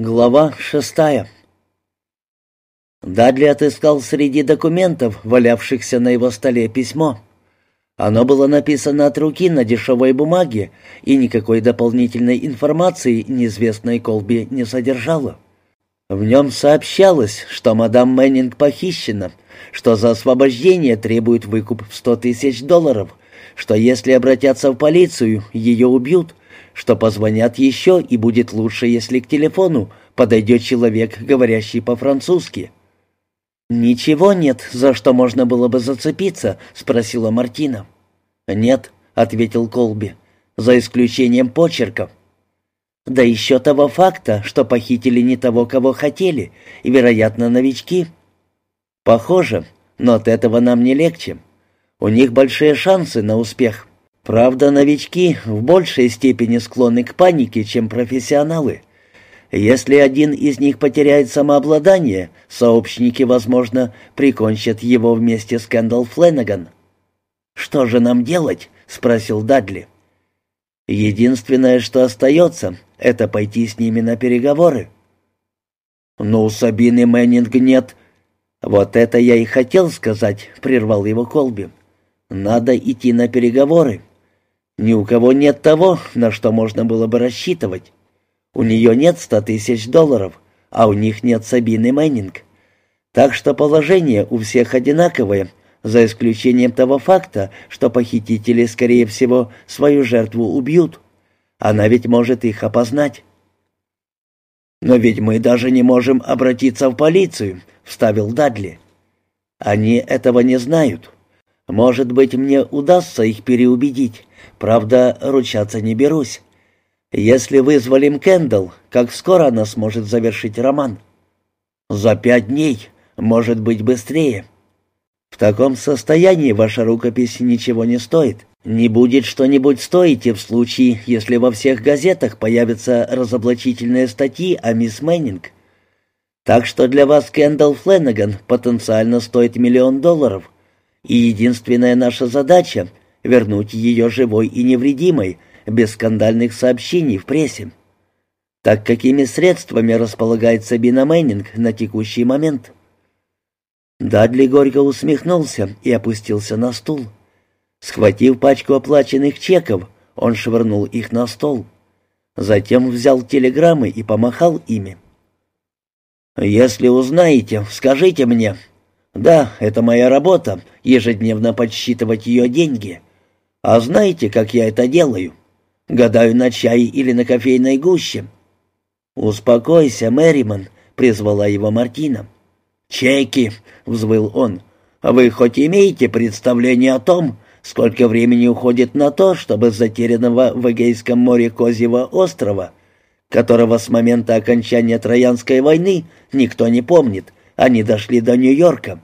Глава шестая Дадли отыскал среди документов, валявшихся на его столе, письмо. Оно было написано от руки на дешевой бумаге, и никакой дополнительной информации неизвестной Колби не содержало. В нем сообщалось, что мадам Мэннинг похищена, что за освобождение требует выкуп в сто тысяч долларов, что если обратятся в полицию, ее убьют, что позвонят еще и будет лучше, если к телефону подойдет человек, говорящий по-французски. «Ничего нет, за что можно было бы зацепиться?» — спросила Мартина. «Нет», — ответил Колби, — «за исключением почерков». «Да еще того факта, что похитили не того, кого хотели, и, вероятно, новички». «Похоже, но от этого нам не легче. У них большие шансы на успех». Правда, новички в большей степени склонны к панике, чем профессионалы. Если один из них потеряет самообладание, сообщники, возможно, прикончат его вместе с Кэндалл Фленнеган. «Что же нам делать?» — спросил Дадли. «Единственное, что остается, это пойти с ними на переговоры». «Но у Сабины Мэннинг нет». «Вот это я и хотел сказать», — прервал его Колби. «Надо идти на переговоры. Ни у кого нет того, на что можно было бы рассчитывать. У нее нет ста тысяч долларов, а у них нет Сабины Мэннинг. Так что положение у всех одинаковое, за исключением того факта, что похитители, скорее всего, свою жертву убьют. Она ведь может их опознать. «Но ведь мы даже не можем обратиться в полицию», — вставил Дадли. «Они этого не знают. Может быть, мне удастся их переубедить. Правда, ручаться не берусь. Если вызволим Кэндалл, как скоро она сможет завершить роман? За пять дней, может быть, быстрее. В таком состоянии ваша рукопись ничего не стоит. Не будет что-нибудь стоить и в случае, если во всех газетах появятся разоблачительные статьи о мисс Мэннинг. Так что для вас Кэндалл Фленнеган потенциально стоит миллион долларов. И единственная наша задача вернуть ее живой и невредимой, без скандальных сообщений в прессе. Так какими средствами располагает Сабина Мэннинг на текущий момент? Дадли горько усмехнулся и опустился на стул. Схватив пачку оплаченных чеков, он швырнул их на стол. Затем взял телеграммы и помахал ими. «Если узнаете, скажите мне. Да, это моя работа, ежедневно подсчитывать ее деньги. А знаете, как я это делаю? Гадаю на чай или на кофейной гуще. «Успокойся, Мэриман», — призвала его Мартина. «Чеки», — взвыл он. «А «Вы хоть имеете представление о том, сколько времени уходит на то, чтобы затерянного в Эгейском море Козьего острова, которого с момента окончания Троянской войны никто не помнит, они дошли до Нью-Йорка?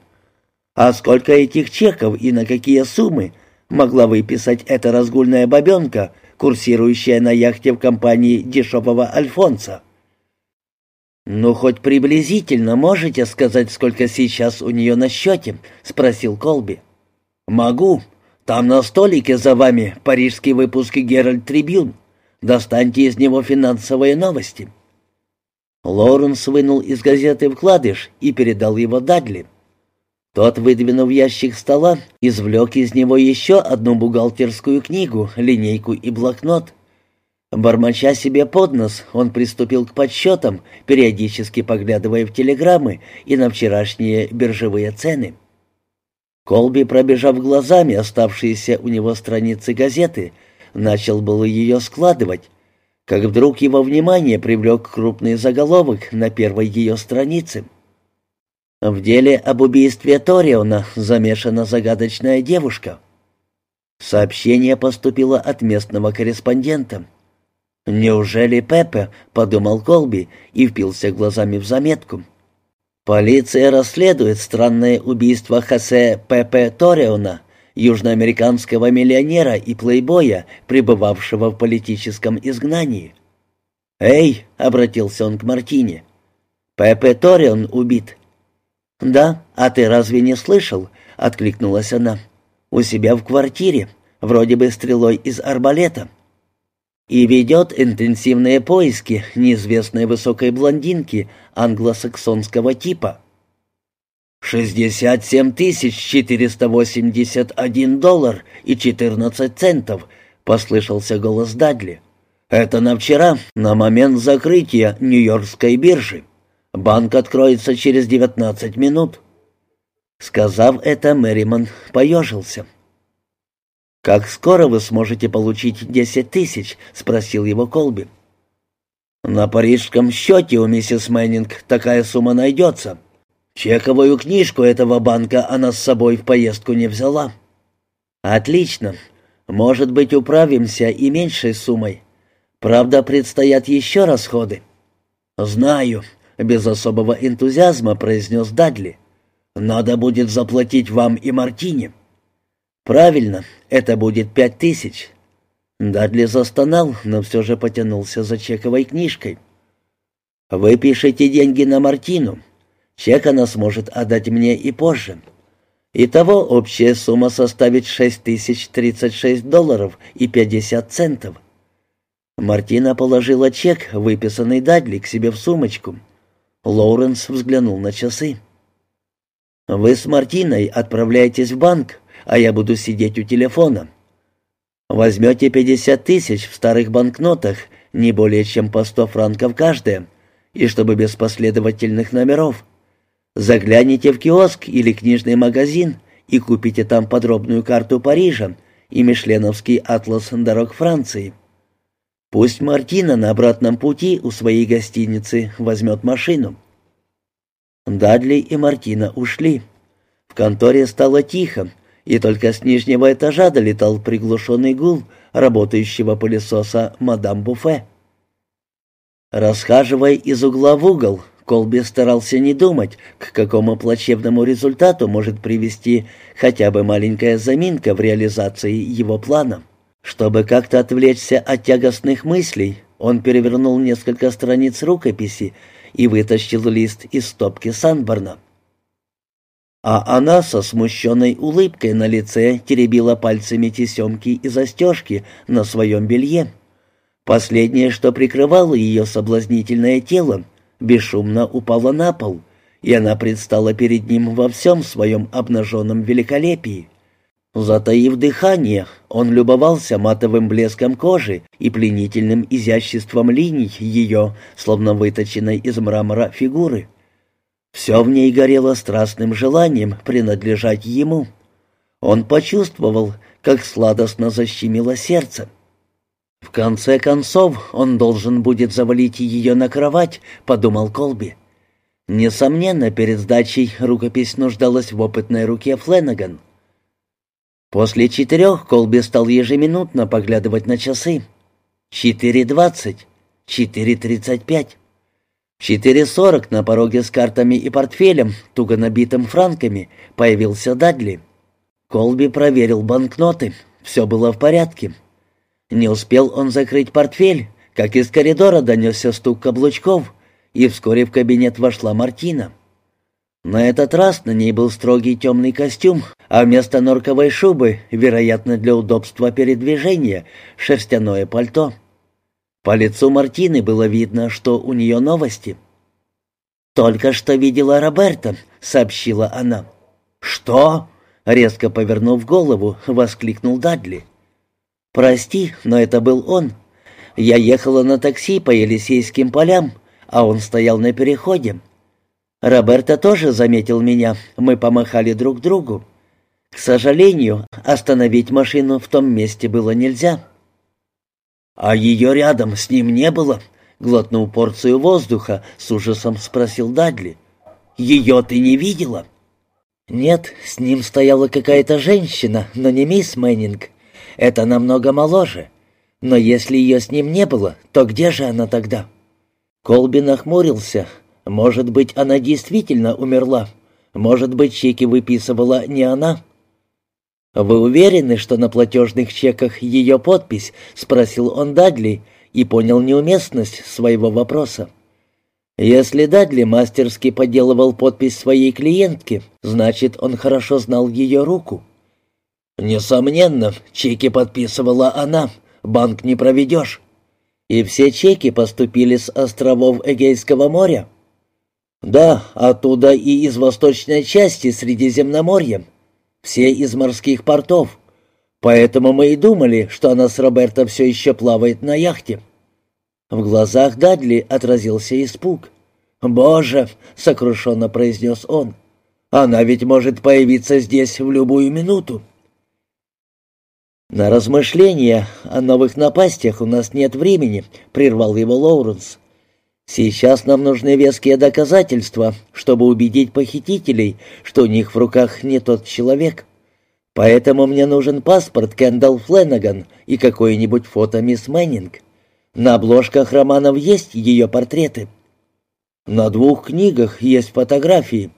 А сколько этих чеков и на какие суммы могла выписать эта разгульная бабенка, курсирующая на яхте в компании дешевого Альфонса. «Ну, хоть приблизительно можете сказать, сколько сейчас у нее на счете?» — спросил Колби. «Могу. Там на столике за вами парижский выпуск «Геральт Трибюн». Достаньте из него финансовые новости». Лоуренс вынул из газеты вкладыш и передал его Дадли. Тот, выдвинув ящик стола, извлек из него еще одну бухгалтерскую книгу, линейку и блокнот. Бормоча себе под нос, он приступил к подсчетам, периодически поглядывая в телеграммы и на вчерашние биржевые цены. Колби, пробежав глазами оставшиеся у него страницы газеты, начал было ее складывать, как вдруг его внимание привлек крупный заголовок на первой ее странице — в деле об убийстве Ториона замешана загадочная девушка. Сообщение поступило от местного корреспондента. «Неужели Пепе?» — подумал Колби и впился глазами в заметку. «Полиция расследует странное убийство Хосе Пепе Ториона, южноамериканского миллионера и плейбоя, пребывавшего в политическом изгнании». «Эй!» — обратился он к Мартине. «Пепе Торион убит. «Да, а ты разве не слышал?» — откликнулась она. «У себя в квартире, вроде бы стрелой из арбалета». и ведет интенсивные поиски неизвестной высокой блондинки англосаксонского типа. «Шестьдесят семь тысяч четыреста восемьдесят один доллар и четырнадцать центов», — послышался голос Дадли. «Это на вчера, на момент закрытия Нью-Йоркской биржи. Банк откроется через девятнадцать минут». Сказав это, Мэриман поежился. «Как скоро вы сможете получить десять тысяч?» — спросил его Колби. «На парижском счете у миссис Мэннинг такая сумма найдется. Чековую книжку этого банка она с собой в поездку не взяла». «Отлично. Может быть, управимся и меньшей суммой. Правда, предстоят еще расходы». «Знаю», — без особого энтузиазма произнес Дадли. «Надо будет заплатить вам и Мартине». «Правильно, это будет пять тысяч». Дадли застонал, но все же потянулся за чековой книжкой. «Вы пишете деньги на Мартину. Чек она сможет отдать мне и позже. Итого общая сумма составит шесть тысяч тридцать шесть долларов и пятьдесят центов». Мартина положила чек, выписанный Дадли, к себе в сумочку. Лоуренс взглянул на часы. «Вы с Мартиной отправляетесь в банк, а я буду сидеть у телефона. Возьмете 50 тысяч в старых банкнотах, не более чем по 100 франков каждая, и чтобы без последовательных номеров. Загляните в киоск или книжный магазин и купите там подробную карту Парижа и Мишленовский атлас дорог Франции. Пусть Мартина на обратном пути у своей гостиницы возьмет машину. Дадли и Мартина ушли. В конторе стало тихо, и только с нижнего этажа долетал приглушенный гул работающего пылесоса мадам Буфе. Расхаживая из угла в угол, Колби старался не думать, к какому плачевному результату может привести хотя бы маленькая заминка в реализации его плана. Чтобы как-то отвлечься от тягостных мыслей, он перевернул несколько страниц рукописи и вытащил лист из стопки Санборна а она со смущенной улыбкой на лице теребила пальцами тесемки и застежки на своем белье. Последнее, что прикрывало ее соблазнительное тело, бесшумно упало на пол, и она предстала перед ним во всем своем обнаженном великолепии. Затаив дыхание, он любовался матовым блеском кожи и пленительным изяществом линий ее, словно выточенной из мрамора фигуры. Все в ней горело страстным желанием принадлежать ему. Он почувствовал, как сладостно защемило сердце. «В конце концов, он должен будет завалить ее на кровать», — подумал Колби. Несомненно, перед сдачей рукопись нуждалась в опытной руке Фленнеган. После четырех Колби стал ежеминутно поглядывать на часы. Четыре двадцать, четыре тридцать пять. В 4.40 на пороге с картами и портфелем, туго набитым франками, появился Дадли. Колби проверил банкноты. Все было в порядке. Не успел он закрыть портфель, как из коридора донесся стук каблучков, и вскоре в кабинет вошла Мартина. На этот раз на ней был строгий темный костюм, а вместо норковой шубы, вероятно, для удобства передвижения, шерстяное пальто — по лицу Мартины было видно, что у нее новости. «Только что видела Роберта», — сообщила она. «Что?» — резко повернув голову, воскликнул Дадли. «Прости, но это был он. Я ехала на такси по Елисейским полям, а он стоял на переходе. Роберта тоже заметил меня, мы помахали друг другу. К сожалению, остановить машину в том месте было нельзя». «А ее рядом с ним не было?» Глотнув порцию воздуха, с ужасом спросил Дадли. «Ее ты не видела?» «Нет, с ним стояла какая-то женщина, но не мисс Мэннинг. Это намного моложе. Но если ее с ним не было, то где же она тогда?» Колби нахмурился. «Может быть, она действительно умерла. Может быть, чеки выписывала не она?» «Вы уверены, что на платежных чеках ее подпись?» — спросил он Дадли и понял неуместность своего вопроса. Если Дадли мастерски подделывал подпись своей клиентки, значит, он хорошо знал ее руку. «Несомненно, чеки подписывала она. Банк не проведешь». «И все чеки поступили с островов Эгейского моря?» «Да, оттуда и из восточной части Средиземноморья. Все из морских портов. Поэтому мы и думали, что она с Роберто все еще плавает на яхте». В глазах Дадли отразился испуг. «Боже!» — сокрушенно произнес он. «Она ведь может появиться здесь в любую минуту». «На размышления о новых напастях у нас нет времени», — прервал его Лоуренс. «Сейчас нам нужны веские доказательства, чтобы убедить похитителей, что у них в руках не тот человек. Поэтому мне нужен паспорт Кендалл Фленнеган и какое-нибудь фото мисс Мэннинг. На обложках романов есть ее портреты. На двух книгах есть фотографии,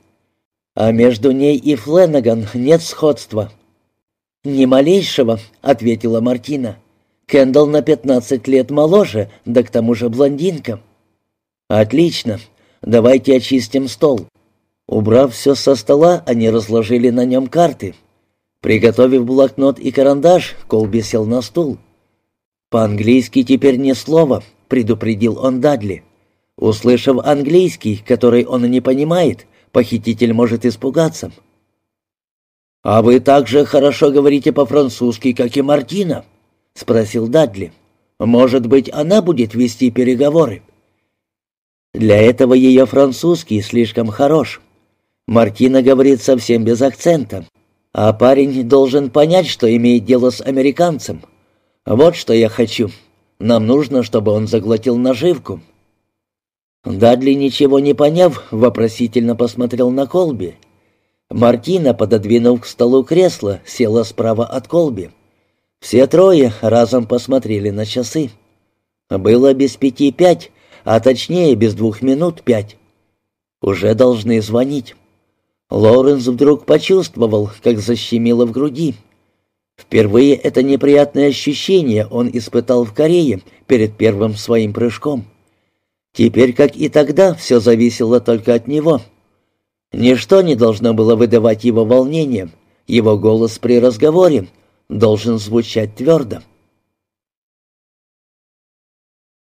а между ней и Фленнеган нет сходства». «Ни малейшего», — ответила Мартина. «Кэндалл на пятнадцать лет моложе, да к тому же блондинка». «Отлично. Давайте очистим стол». Убрав все со стола, они разложили на нем карты. Приготовив блокнот и карандаш, Колби сел на стул. «По-английски теперь ни слова», — предупредил он Дадли. Услышав английский, который он не понимает, похититель может испугаться. «А вы также хорошо говорите по-французски, как и Мартина?» — спросил Дадли. «Может быть, она будет вести переговоры?» «Для этого ее французский слишком хорош. Мартина говорит совсем без акцента, а парень должен понять, что имеет дело с американцем. Вот что я хочу. Нам нужно, чтобы он заглотил наживку». Дадли, ничего не поняв, вопросительно посмотрел на Колби. Мартина, пододвинув к столу кресло, села справа от Колби. Все трое разом посмотрели на часы. Было без пяти пять, а точнее без двух минут пять. Уже должны звонить. Лоуренс вдруг почувствовал, как защемило в груди. Впервые это неприятное ощущение он испытал в Корее перед первым своим прыжком. Теперь, как и тогда, все зависело только от него — Ничто не должно было выдавать его волнением. Его голос при разговоре должен звучать твердо.